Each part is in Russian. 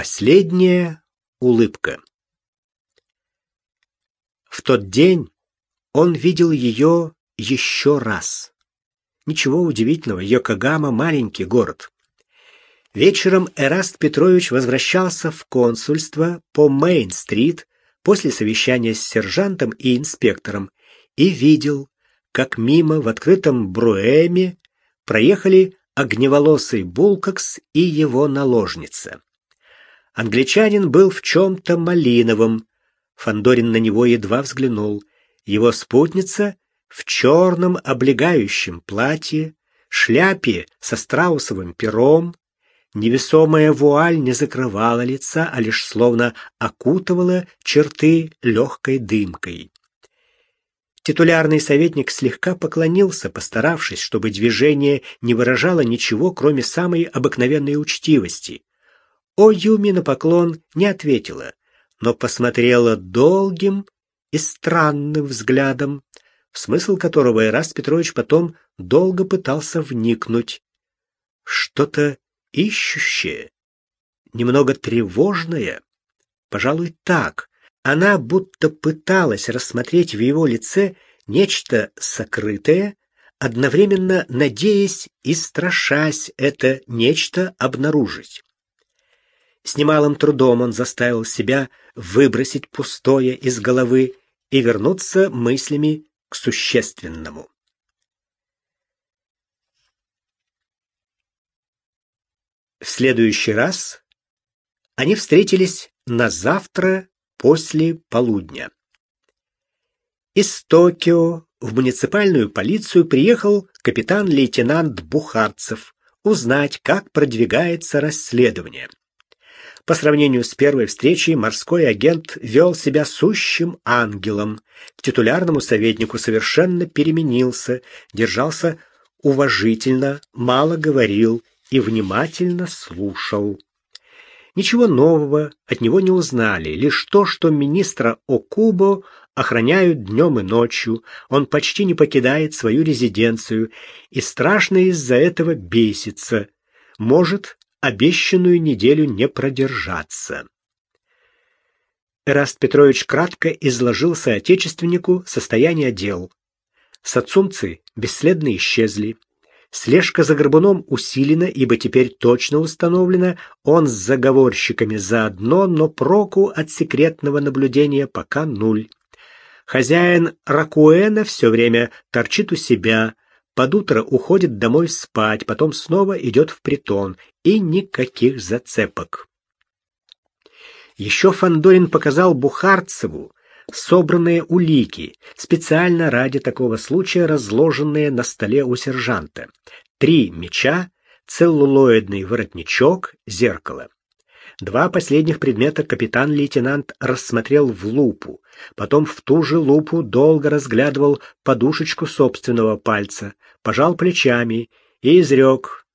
Последняя улыбка. В тот день он видел ее еще раз. Ничего удивительного, Йокогама — маленький город. Вечером Эраст Петрович возвращался в консульство по Мейн-стрит после совещания с сержантом и инспектором и видел, как мимо в открытом Бруэме проехали огневолосый Булкакс и его наложница. Англичанин был в чем-то малиновом. Фандорин на него едва взглянул. Его спутница в черном облегающем платье, шляпе со страусовым пером, невесомая вуаль не закрывала лица, а лишь словно окутывала черты легкой дымкой. Титулярный советник слегка поклонился, постаравшись, чтобы движение не выражало ничего, кроме самой обыкновенной учтивости. О Юми на поклон не ответила, но посмотрела долгим и странным взглядом, в смысл которого Ираст Петрович потом долго пытался вникнуть. Что-то ищущее, немного тревожное, пожалуй, так. Она будто пыталась рассмотреть в его лице нечто сокрытое, одновременно надеясь и страшась это нечто обнаружить. С немалым трудом он заставил себя выбросить пустое из головы и вернуться мыслями к существенному. В следующий раз они встретились на завтра после полудня. Из Токио в муниципальную полицию приехал капитан-лейтенант Бухарцев узнать, как продвигается расследование. По сравнению с первой встречей морской агент вел себя сущим ангелом. К титулярному советнику совершенно переменился, держался уважительно, мало говорил и внимательно слушал. Ничего нового от него не узнали, лишь то, что министра Окубо охраняют днем и ночью, он почти не покидает свою резиденцию и страшно из-за этого бесится. Может, обещанную неделю не продержаться. Эраст Петрович кратко изложил соотечественнику состояние дел. Сацумцы бесследно исчезли. Слежка за Горбуном усилена, ибо теперь точно установлено, он с заговорщиками заодно, но проку от секретного наблюдения пока нуль. Хозяин Ракуэна все время торчит у себя, под утро уходит домой спать, потом снова идет в притон, и никаких зацепок. Еще Фандорин показал Бухарцеву собранные улики, специально ради такого случая разложенные на столе у сержанта. Три меча, целлулоидный воротничок, зеркало. Два последних предмета капитан-лейтенант рассмотрел в лупу, потом в ту же лупу долго разглядывал подушечку собственного пальца, пожал плечами и изрек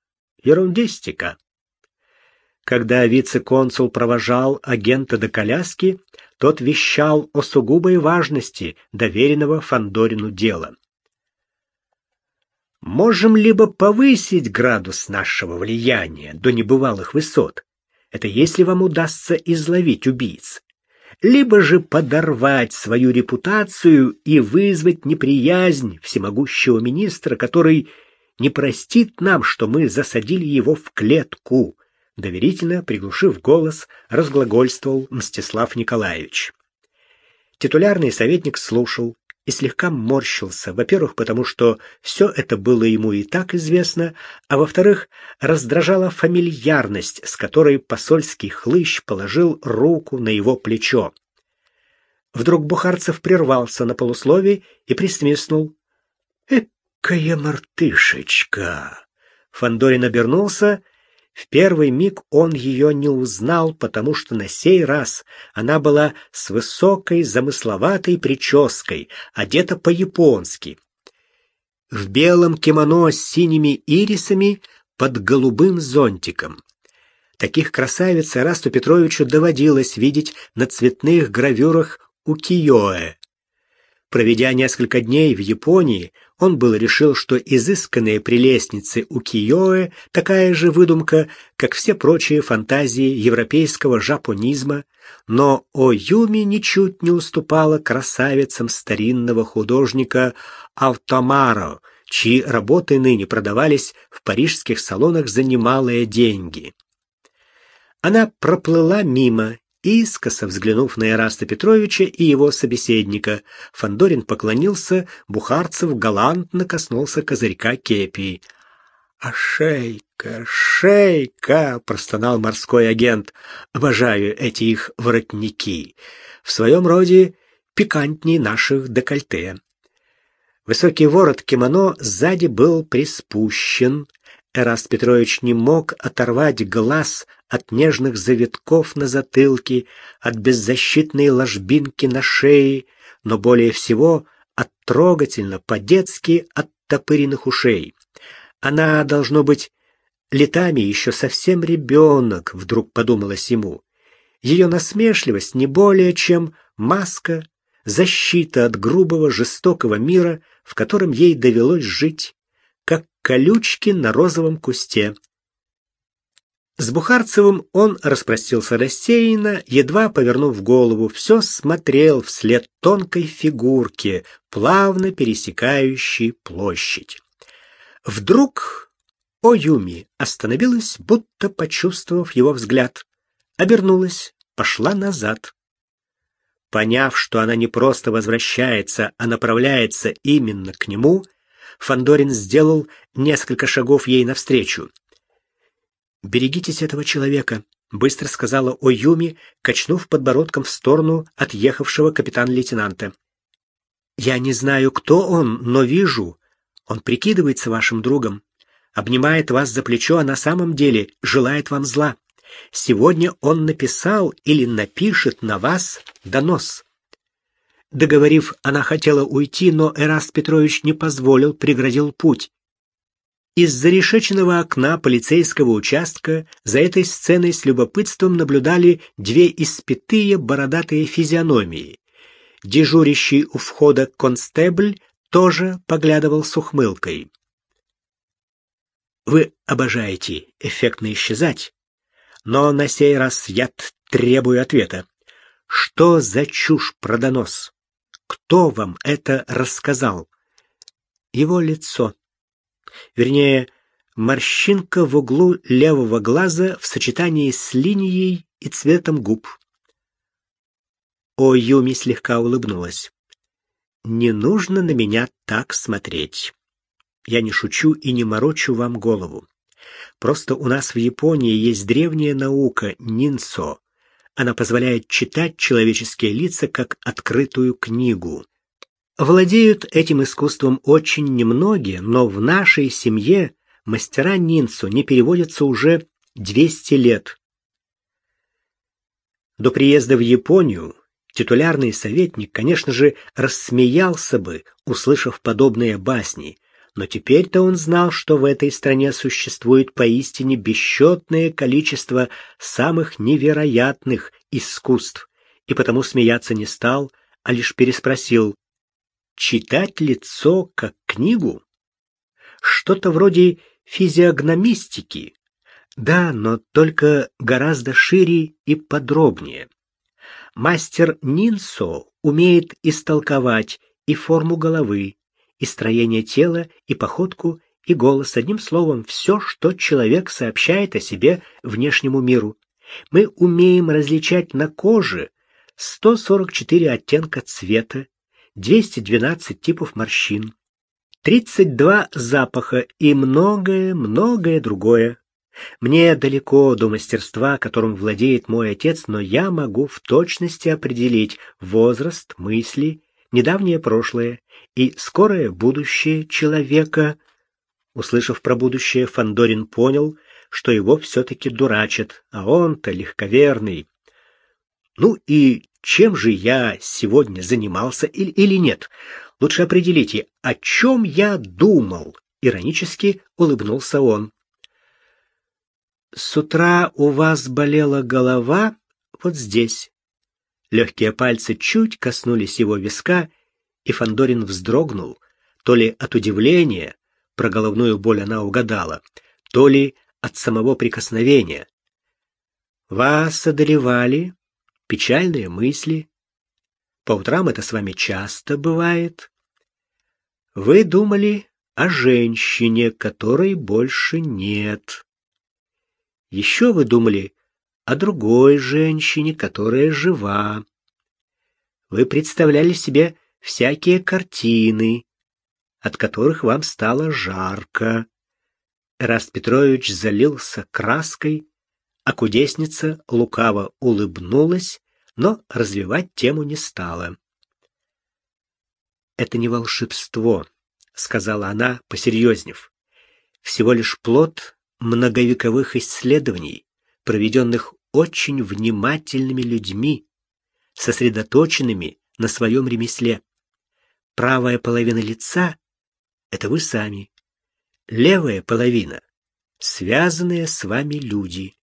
«Ерундистика». Когда вице-консул провожал агента до коляски, тот вещал о сугубой важности доверенного Фандорину дела. Можем либо повысить градус нашего влияния до небывалых высот, это если вам удастся изловить убийц, либо же подорвать свою репутацию и вызвать неприязнь всемогущего министра, который не простит нам, что мы засадили его в клетку, доверительно приглушив голос, разглагольствовал Мстислав Николаевич. Титулярный советник слушал и слегка морщился, во-первых, потому что все это было ему и так известно, а во-вторых, раздражала фамильярность, с которой посольский хлыщ положил руку на его плечо. Вдруг Бухарцев прервался на полусловие и присвистнул. «Экая мартышечка!» Фандорин обернулся в первый миг он ее не узнал, потому что на сей раз она была с высокой замысловатой прической, одета по-японски. В белом кимоно с синими ирисами под голубым зонтиком. Таких красавиц Расту Петровичу доводилось видеть на цветных гравюрах у Киоэ. Проведя несколько дней в Японии, Он был решил, что изысканные прелестницы у Киоэ такая же выдумка, как все прочие фантазии европейского жапонизма, но Оюми ничуть не уступала красавицам старинного художника Автомаро, чьи работы ныне продавались в парижских салонах за немалые деньги. Она проплыла мимо Искоса взглянув на Ираста Петровича и его собеседника, Фандорин поклонился, Бухарцев галантно коснулся козырька кепи. «А шейка, шейка!» — простонал морской агент. «Обожаю эти их воротники. В своем роде пикантней наших декольте». Высокий ворот кимоно сзади был приспущен, Эраст Петрович не мог оторвать глаз от нежных завитков на затылке, от беззащитной ложбинки на шее, но более всего от трогательно, по-детски оттопыренных ушей. Она, должно быть, летами еще совсем ребенок, вдруг подумалось ему. Ее насмешливость не более чем маска, защита от грубого, жестокого мира, в котором ей довелось жить как колючки на розовом кусте. С Бухарцевым он распростился рассеянно, едва повернув голову, все смотрел вслед тонкой фигурке, плавно пересекающей площадь. Вдруг Оюми остановилась, будто почувствовав его взгляд. Обернулась, пошла назад. Поняв, что она не просто возвращается, а направляется именно к нему, Фандорин сделал несколько шагов ей навстречу. «Берегитесь этого человека», — быстро сказала Оюми, качнув подбородком в сторону отъехавшего капитан-лейтенанта. «Я не знаю, кто он, но вижу. Он прикидывается вашим другом, обнимает вас за плечо, а на самом деле желает вам зла. Сегодня он написал или напишет на вас донос». Договорив, она хотела уйти, но Эраст Петрович не позволил, преградил путь. Из зарешеченного окна полицейского участка за этой сценой с любопытством наблюдали две испятые бородатые физиономии. Дежурящий у входа констебль тоже поглядывал с ухмылкой. Вы обожаете эффектно исчезать, но на сей раз я требую ответа. Что за чушь про донос? Кто вам это рассказал? Его лицо. Вернее, морщинка в углу левого глаза в сочетании с линией и цветом губ. О Юми слегка улыбнулась. Не нужно на меня так смотреть. Я не шучу и не морочу вам голову. Просто у нас в Японии есть древняя наука нинсо, она позволяет читать человеческие лица как открытую книгу. Владеют этим искусством очень немногие, но в нашей семье мастера нинцу не переводятся уже 200 лет. До приезда в Японию титулярный советник, конечно же, рассмеялся бы, услышав подобные басни, но теперь-то он знал, что в этой стране существует поистине бесчетное количество самых невероятных искусств, и потому смеяться не стал, а лишь переспросил: "Читать лицо как книгу? Что-то вроде физиогномистики?" Да, но только гораздо шире и подробнее. Мастер Нинсо умеет истолковать и форму головы, и строение тела, и походку, и голос, одним словом, все, что человек сообщает о себе внешнему миру. Мы умеем различать на коже 144 оттенка цвета, 212 типов морщин, 32 запаха и многое-многое другое. Мне далеко до мастерства, которым владеет мой отец, но я могу в точности определить возраст, мысли, недавнее прошлое и скорое будущее человека. Услышав про будущее, Фандорин понял, что его все-таки дурачат, а он-то легковерный. Ну и чем же я сегодня занимался или, или нет? Лучше определите, о чем я думал, иронически улыбнулся он. С утра у вас болела голова вот здесь. Легкие пальцы чуть коснулись его виска, и Фандорин вздрогнул. То ли от удивления, про головную боль она угадала, то ли от самого прикосновения. Вас одолевали печальные мысли. По утрам это с вами часто бывает. Вы думали о женщине, которой больше нет. Еще вы думали о другой женщине, которая жива. Вы представляли себе всякие картины, от которых вам стало жарко. Раст Петрович залился краской, а кудесница лукаво улыбнулась, но развивать тему не стала. «Это не волшебство», — сказала она, посерьезнев. «Всего лишь плод многовековых исследований, проведенных очень внимательными людьми, сосредоточенными на своем ремесле. Правая половина лица — это вы сами. Левая половина — связанные с вами люди.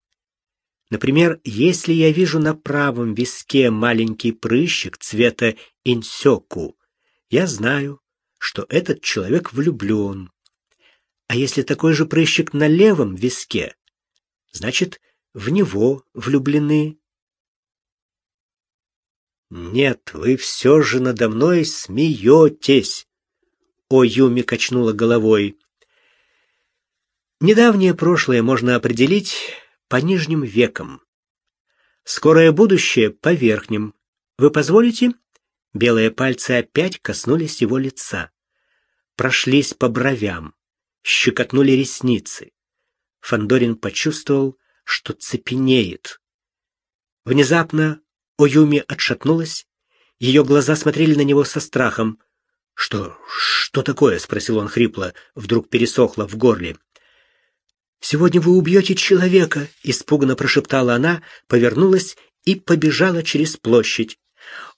Например, если я вижу на правом виске маленький прыщик цвета инсёку, я знаю, что этот человек влюблен. А если такой же прыщик на левом виске, значит, в него влюблены. Нет, вы все же надо мной смеетесь. О Юми качнула головой. Недавнее прошлое можно определить по нижним векам. Скорое будущее по верхним. Вы позволите? Белые пальцы опять коснулись его лица. Прошлись по бровям, щекотнули ресницы. Фандорин почувствовал, что цепенеет. Внезапно Оюми отшатнулась, ее глаза смотрели на него со страхом. «Что... что такое?» — спросил он хрипло, вдруг пересохло в горле. «Сегодня вы убьете человека!» — испуганно прошептала она, повернулась и побежала через площадь.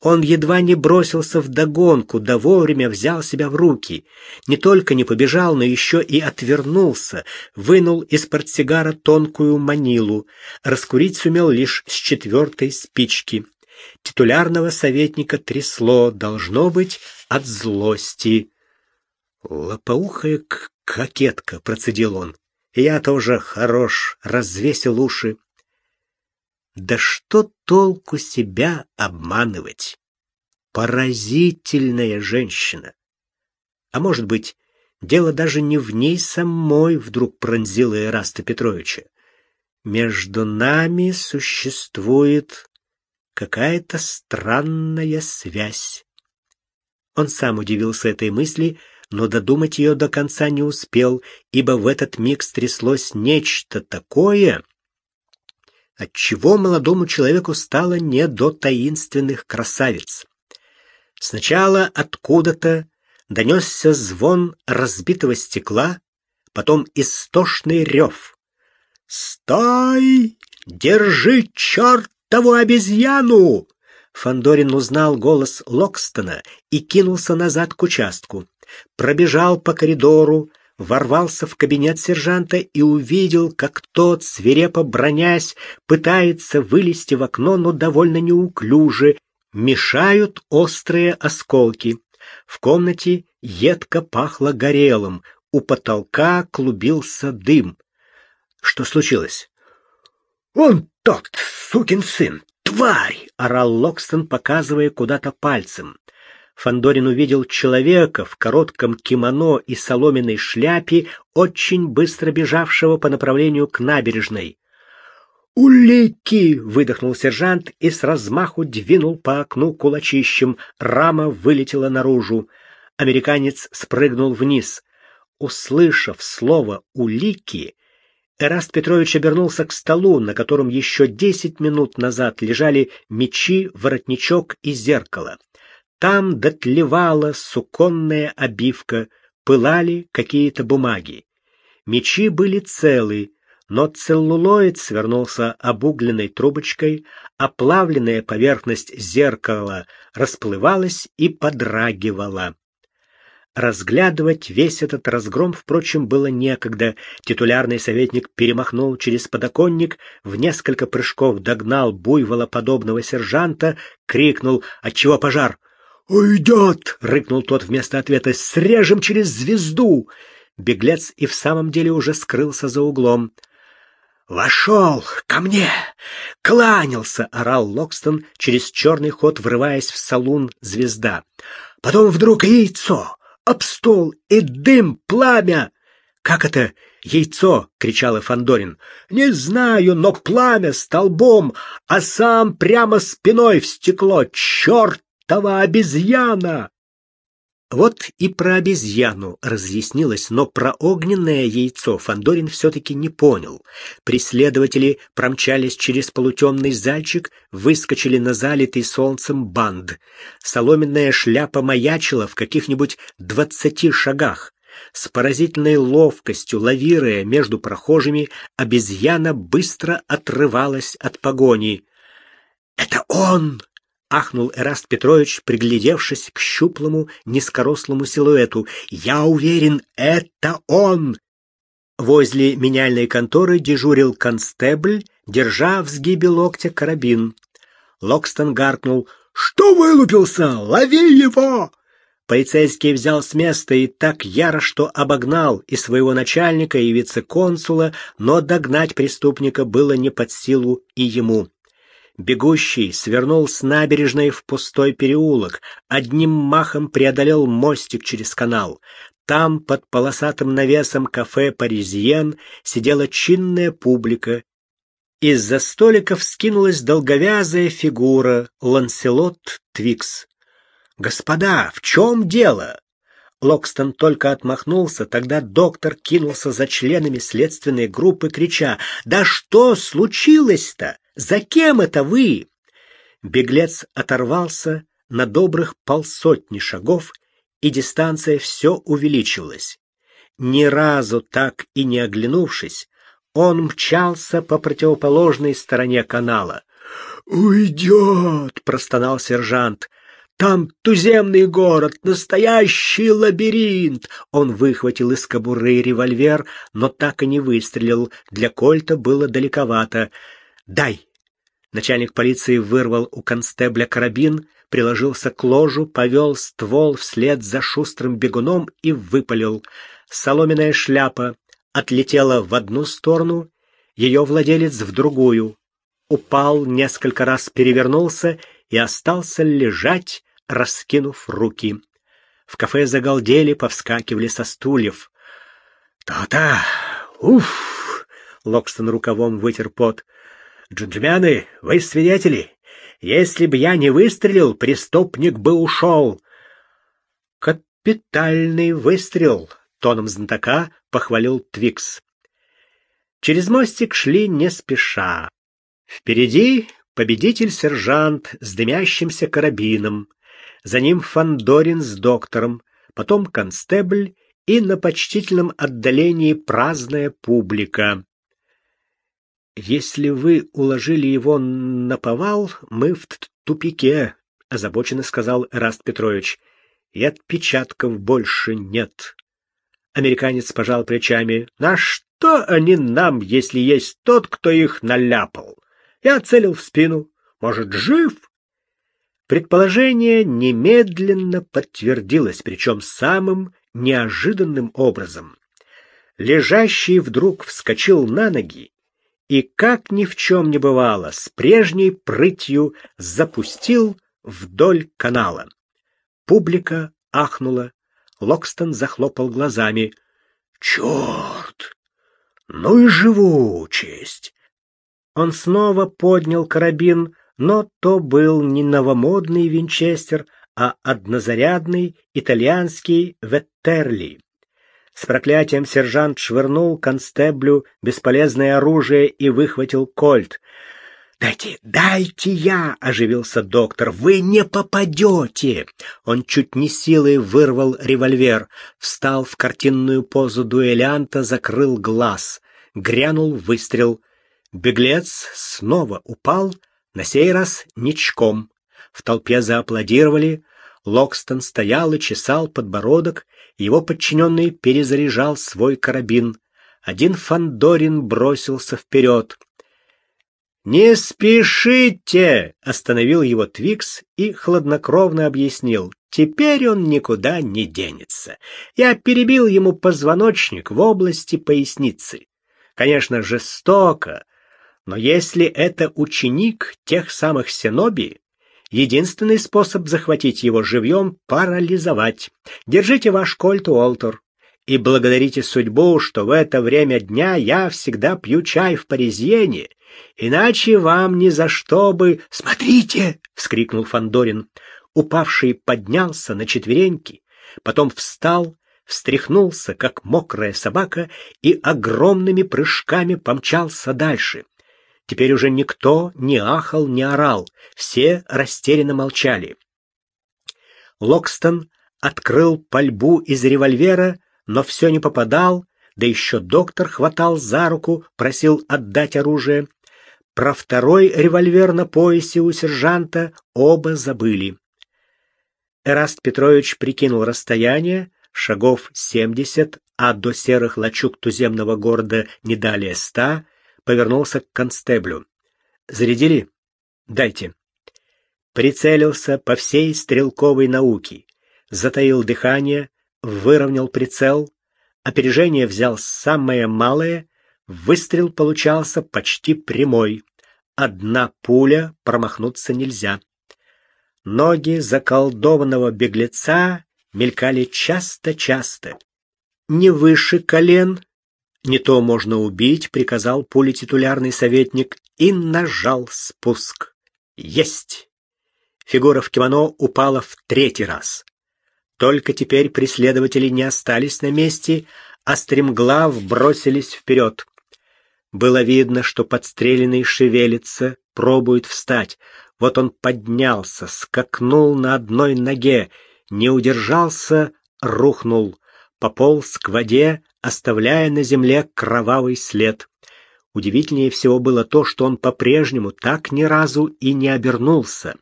Он едва не бросился в догонку, да вовремя взял себя в руки. Не только не побежал, но еще и отвернулся, вынул из портсигара тонкую манилу. Раскурить сумел лишь с четвертой спички. Титулярного советника трясло, должно быть, от злости. «Лопоухая кокетка», — процедил он. «Я тоже хорош», — развесил уши. Да что толку себя обманывать? Поразительная женщина. А может быть, дело даже не в ней самой вдруг пронзило Ираста Петровича. Между нами существует какая-то странная связь. Он сам удивился этой мысли, но додумать ее до конца не успел, ибо в этот миг стряслось нечто такое, отчего молодому человеку стало не до таинственных красавиц. Сначала откуда-то донесся звон разбитого стекла, потом истошный рев. «Стой! Держи чертову обезьяну!» Фандорин узнал голос Локстона и кинулся назад к участку. Пробежал по коридору, ворвался в кабинет сержанта и увидел, как тот, свирепо бронясь, пытается вылезти в окно, но довольно неуклюже, мешают острые осколки. В комнате едко пахло горелым, у потолка клубился дым. Что случилось? «Он тот, сукин сын, тварь!» — орал Локстон, показывая куда-то пальцем. Фандорин увидел человека в коротком кимоно и соломенной шляпе, очень быстро бежавшего по направлению к набережной. «Улики!» — выдохнул сержант и с размаху двинул по окну кулачищем. Рама вылетела наружу. Американец спрыгнул вниз. Услышав слово «улики», Эраст Петрович обернулся к столу, на котором еще десять минут назад лежали мечи, воротничок и зеркало. Там дотлевала суконная обивка, пылали какие-то бумаги. Мечи были целы, но целлулоид свернулся обугленной трубочкой, оплавленная поверхность зеркала расплывалась и подрагивала. Разглядывать весь этот разгром, впрочем, было некогда. Титулярный советник перемахнул через подоконник, в несколько прыжков догнал буйвола подобного сержанта, крикнул «Отчего пожар?» «Уйдет!» — рыкнул тот вместо ответа. «Срежем через звезду!» Беглец и в самом деле уже скрылся за углом. «Вошел! Ко мне! Кланялся!» — орал Локстон через черный ход, врываясь в салун «Звезда». Потом вдруг яйцо, об стол и дым, пламя. «Как это яйцо?» — кричал Фандорин. «Не знаю, но пламя столбом, а сам прямо спиной в стекло. Чертова обезьяна!» Вот и про обезьяну разъяснилось, но про огненное яйцо Фандорин все-таки не понял. Преследователи промчались через полутемный зальчик, выскочили на залитый солнцем банд. Соломенная шляпа маячила в каких-нибудь двадцати шагах. С поразительной ловкостью, лавируя между прохожими, обезьяна быстро отрывалась от погони. «Это он!» Ахнул Эраст Петрович, приглядевшись к щуплому, низкорослому силуэту. «Я уверен, это он!» Возле меняльной конторы дежурил констебль, держа в сгибе локтя карабин. Локстон гаркнул. «Что вылупился? Лови его!» Полицейский взял с места и так яро, что обогнал и своего начальника, и вице-консула, но догнать преступника было не под силу и ему. Бегущий свернул с набережной в пустой переулок, одним махом преодолел мостик через канал. Там, под полосатым навесом кафе «Паризьен», сидела чинная публика. Из-за столиков скинулась долговязая фигура Ланселот Твикс. «Господа, в чем дело?» Локстон только отмахнулся, тогда доктор кинулся за членами следственной группы, крича «Да что случилось-то? За кем это вы? Беглец оторвался на добрых полсотни шагов, и дистанция все увеличивалась. Ни разу так и не оглянувшись, он мчался по противоположной стороне канала. «Уйдет!» — простонал сержант. «Там туземный город, настоящий лабиринт!» Он выхватил из кобуры револьвер, но так и не выстрелил. Для кольта было далековато. «Дай!» Начальник полиции вырвал у констебля карабин, приложился к ложу, повел ствол вслед за шустрым бегуном и выпалил. Соломенная шляпа отлетела в одну сторону, ее владелец в другую. Упал, несколько раз перевернулся и остался лежать, раскинув руки. В кафе загалдели, повскакивали со стульев. «То-то! Уф!» — Локстон рукавом вытер пот. «Джентльмены, вы свидетели. Если б я не выстрелил, преступник бы ушел». «Капитальный выстрел», — тоном знатока похвалил Твикс. Через мостик шли не спеша. Впереди победитель-сержант с дымящимся карабином, за ним Фандорин с доктором, потом констебль и на почтительном отдалении праздная публика. Если вы уложили его на повал, мы в тупике, озабоченно сказал Раст Петрович. И отпечатков больше нет. Американец пожал плечами. На что они нам, если есть тот, кто их наляпал? Я целил в спину. Может, жив? Предположение немедленно подтвердилось, причем самым неожиданным образом. Лежащий вдруг вскочил на ноги и, как ни в чем не бывало, с прежней прытью запустил вдоль канала. Публика ахнула, Локстон захлопал глазами. «Черт! Ну и живучесть!» Он снова поднял карабин, но то был не новомодный винчестер, а однозарядный итальянский Веттерли. С проклятием сержант швырнул констеблю бесполезное оружие и выхватил кольт. «Дайте, дайте я!» — оживился доктор. «Вы не попадете!» Он чуть не силой вырвал револьвер, встал в картинную позу дуэлянта, закрыл глаз. Грянул выстрел. Беглец снова упал, на сей раз ничком. В толпе зааплодировали. Локстон стоял и чесал подбородок, его подчиненный перезаряжал свой карабин. Один Фандорин бросился вперед. Не спешите, остановил его Твикс и хладнокровно объяснил: теперь он никуда не денется. Я перебил ему позвоночник в области поясницы. Конечно, жестоко, но если это ученик тех самых синоби, единственный способ захватить его живьем — парализовать. Держите ваш кольт, Уолтер, и благодарите судьбу, что в это время дня я всегда пью чай в Паризьене, иначе вам ни за что бы... — Смотрите! — вскрикнул Фандорин. Упавший поднялся на четвереньки, потом встал, встряхнулся, как мокрая собака, и огромными прыжками помчался дальше. Теперь уже никто не ахал, не орал, все растерянно молчали. Локстон открыл пальбу из револьвера, но все не попадал, да еще доктор хватал за руку, просил отдать оружие. Про второй револьвер на поясе у сержанта оба забыли. Эраст Петрович прикинул расстояние, шагов семьдесят, а до серых лачуг туземного города не далее ста, повернулся к констеблю. «Зарядили? Дайте». Прицелился по всей стрелковой науке, затаил дыхание, выровнял прицел, опережение взял самое малое, выстрел получался почти прямой. Одна пуля, промахнуться нельзя. Ноги заколдованного беглеца мелькали часто-часто. Не выше колен, не то можно убить, приказал полититулярный советник и нажал спуск. Есть! Фигура в кимоно упала в третий раз. Только теперь преследователи не остались на месте, а стремглав бросились вперед. Было видно, что подстреленный шевелится, пробует встать. Вот он поднялся, скакнул на одной ноге, не удержался, рухнул, пополз к воде, оставляя на земле кровавый след. Удивительнее всего было то, что он по-прежнему так ни разу и не обернулся.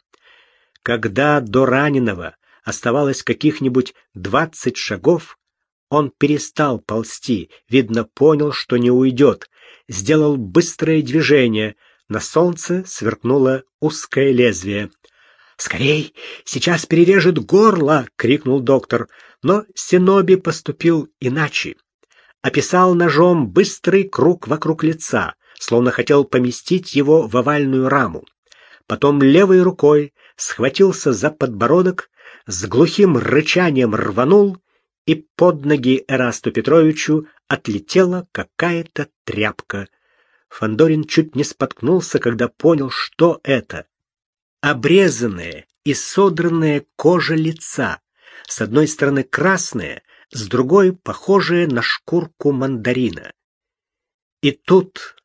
Когда до раненого оставалось каких-нибудь двадцать шагов, он перестал ползти, видно, понял, что не уйдет, сделал быстрое движение. На солнце сверкнуло узкое лезвие. «Скорей! Сейчас перережет горло!» — крикнул доктор. Но Синоби поступил иначе описал ножом быстрый круг вокруг лица, словно хотел поместить его в овальную раму. Потом левой рукой схватился за подбородок, с глухим рычанием рванул, и под ноги Эрасту Петровичу отлетела какая-то тряпка. Фандорин чуть не споткнулся, когда понял, что это. Обрезанная и содранная кожа лица, с одной стороны красная, с другой похожее на шкурку мандарина. И тут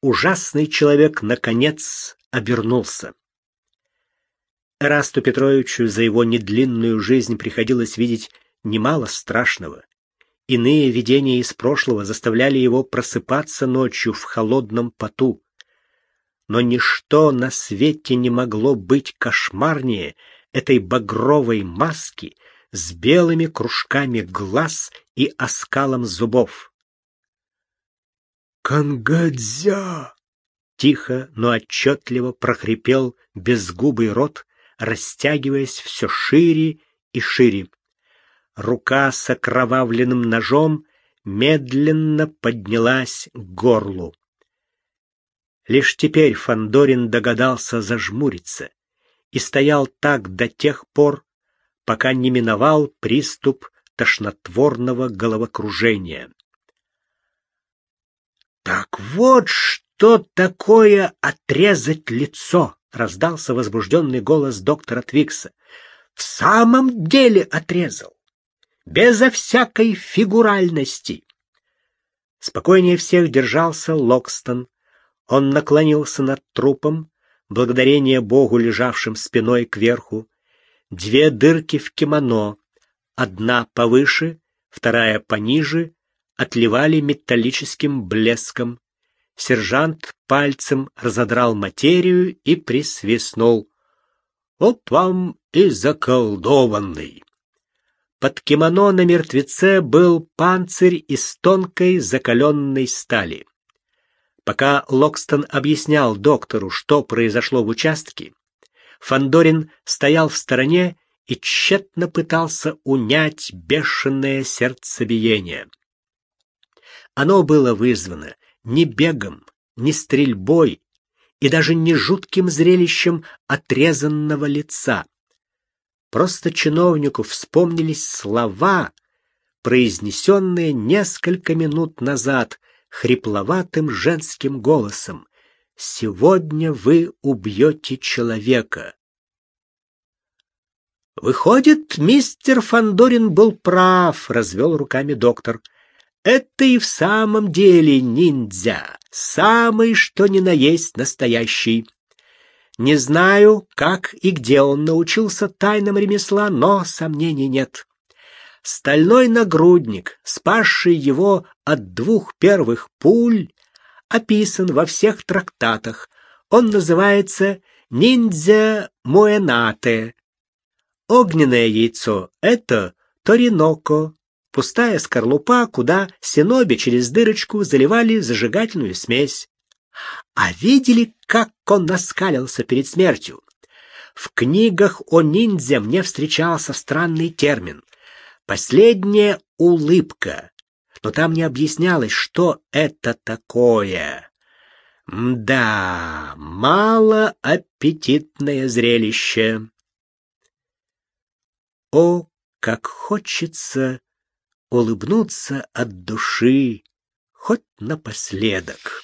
ужасный человек наконец обернулся. Расту Петровичу за его недлинную жизнь приходилось видеть немало страшного. Иные видения из прошлого заставляли его просыпаться ночью в холодном поту. Но ничто на свете не могло быть кошмарнее этой багровой маски, с белыми кружками глаз и оскалом зубов. «Кангадзя!» — тихо, но отчетливо прохрипел безгубый рот, растягиваясь все шире и шире. Рука с окровавленным ножом медленно поднялась к горлу. Лишь теперь Фандорин догадался зажмуриться и стоял так до тех пор, пока не миновал приступ тошнотворного головокружения. «Так вот что такое отрезать лицо!» — раздался возбужденный голос доктора Твикса. «В самом деле отрезал! Безо всякой фигуральности!» Спокойнее всех держался Локстон. Он наклонился над трупом, благодарение Богу, лежавшим спиной кверху, Две дырки в кимоно, одна повыше, вторая пониже, отливали металлическим блеском. Сержант пальцем разодрал материю и присвистнул. «Вот вам и заколдованный!» Под кимоно на мертвеце был панцирь из тонкой закаленной стали. Пока Локстон объяснял доктору, что произошло в участке, Фандорин стоял в стороне и тщетно пытался унять бешеное сердцебиение. Оно было вызвано не бегом, не стрельбой и даже не жутким зрелищем отрезанного лица. Просто чиновнику вспомнились слова, произнесенные несколько минут назад хрипловатым женским голосом. «Сегодня вы убьете человека». Выходит, мистер Фандорин был прав, развел руками доктор. Это и в самом деле ниндзя, самый что ни на есть настоящий. Не знаю, как и где он научился тайнам ремесла, но сомнений нет. Стальной нагрудник, спасший его от двух первых пуль, описан во всех трактатах. Он называется «Ниндзя Муэнате», Огненное яйцо — это ториноко, пустая скорлупа, куда синоби через дырочку заливали зажигательную смесь. А видели, как он наскалился перед смертью? В книгах о ниндзя мне встречался странный термин «последняя улыбка», но там не объяснялось, что это такое. Да, мало аппетитное зрелище. О, как хочется улыбнуться от души, хоть напоследок.